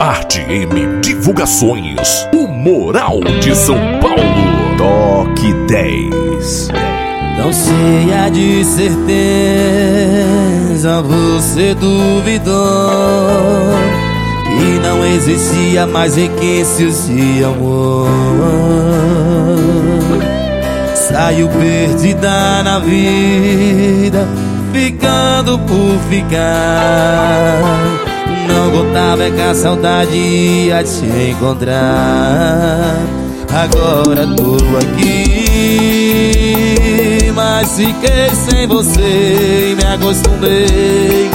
Arte M Divulgações. O Moral de São Paulo. Toque 10. Tão cheia de certeza, você duvidou que não existia mais requisitos de amor. Saiu perdida na vida, ficando por ficar. Não contava é que a saudade ia te encontrar. Agora tô aqui, mas fiquei sem você e me acostumei.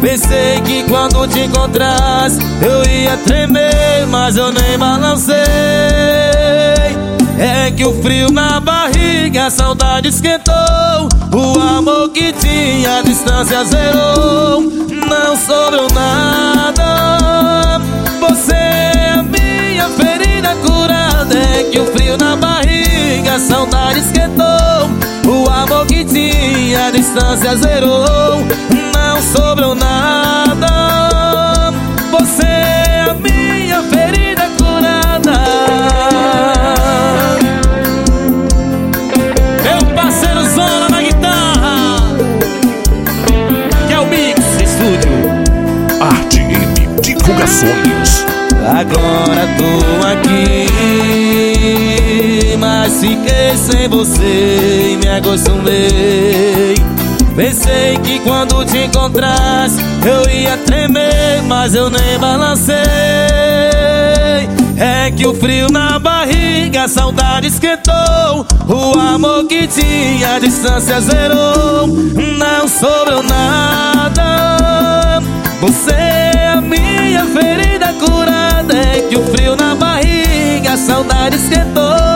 Pensei que quando te encontrasse eu ia tremer, mas eu nem balancei. É que o frio na barriga, a saudade esquentou. O amor que tinha, a distância zerou. Não sobrou nada. Saudade esquentou. O amor que tinha, a distância zerou. Não sobrou nada. Você é a minha ferida curada. Meu parceiro Zola na guitarra. Que é o Mix Estúdio. Arte M Divulgações. Agora tô aqui, mas fiquei sem você e me acostumei. Pensei que quando te encontrasse eu ia tremer, mas eu nem balancei. É que o frio na barriga, a saudade esquentou. O amor que tinha, a distância zerou. Não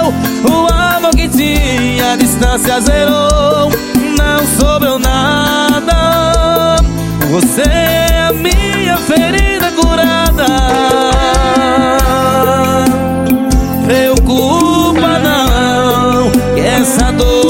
O amor que tinha, a distância zerou. Não sobrou nada. Você é a minha ferida curada. Preocupa não, que essa dor